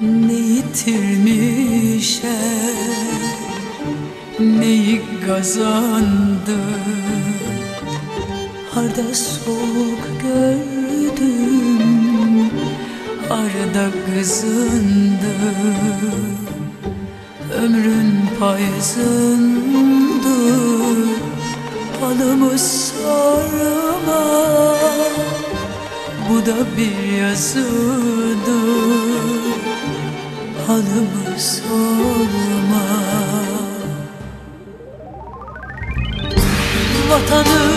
Ne yitirmişe neyi kazandı? Harda soğuk gördüm arada kızındı. Ömrün payızındı Halımı sorma Bu da bir yazıdır. Halımı sorma. Vatanım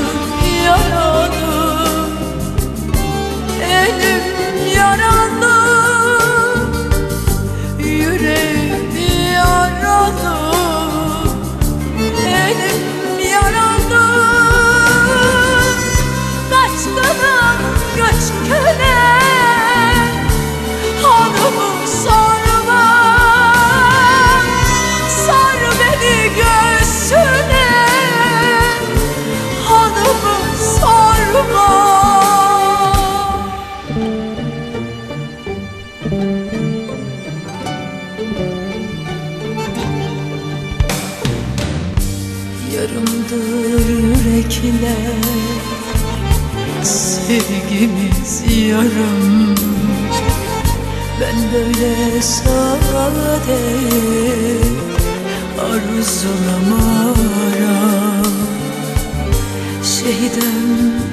Yarımdır yürekler Sevgimiz yarım. Ben böyle sade Arzulamara Şehidem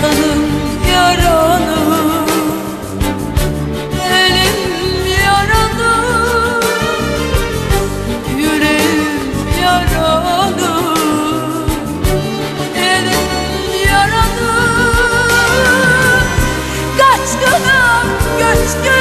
Saralım yaranı Elim yaralı Yüreğim yaralı Elim yaralı Kaçkınım göçkünüm